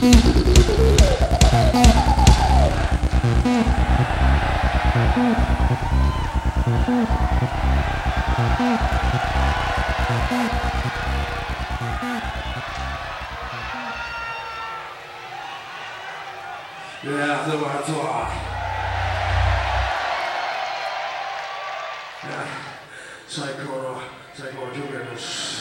最高の最高の曲です。